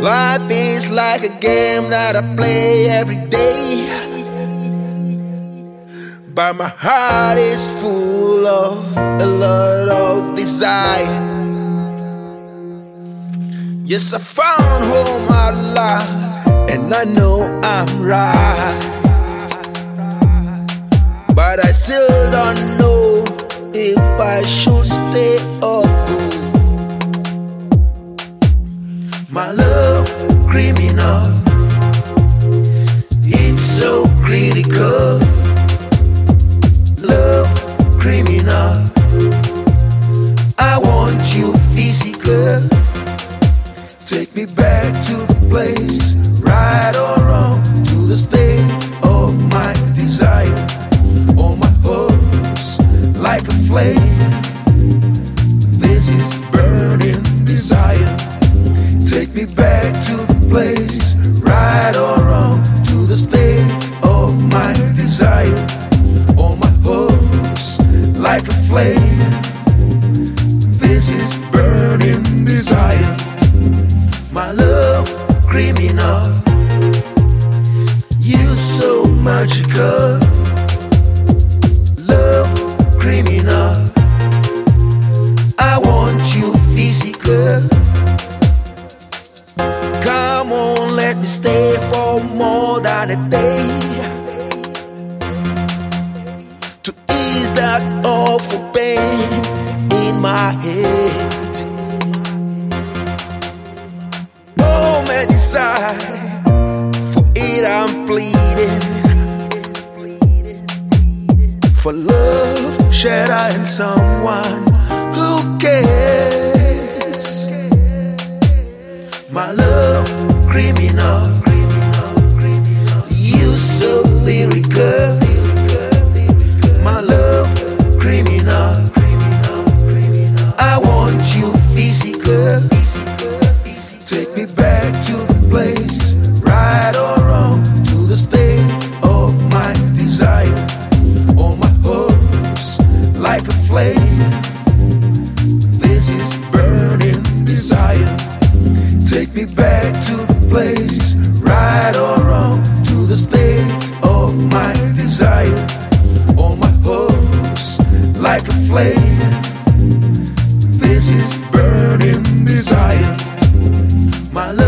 Life is like a game that I play every day. But my heart is full of a lot of desire. Yes, I found home at last, and I know I'm right. But I still don't know if I should stay or criminal, it's so critical. Love, criminal, I want you physical. Take me back to the place, right or wrong, to the state of my desire. All my hopes, like a flame. This is burning me back to the place, right or wrong, to the state of my desire. All my hopes, like a flame. This is burning desire. My love, criminal. You so magical. Stay for more than a day. To ease that awful pain in my head. Oh, my desire, for it I'm pleading. For love, shared in someone Take me back to the place, right or wrong, to the state of my desire. All my hopes, like a flame. This is burning desire. Take me back to the place, right or wrong, to the state of my desire. All my hopes, like a flame. This is burning desire. My love.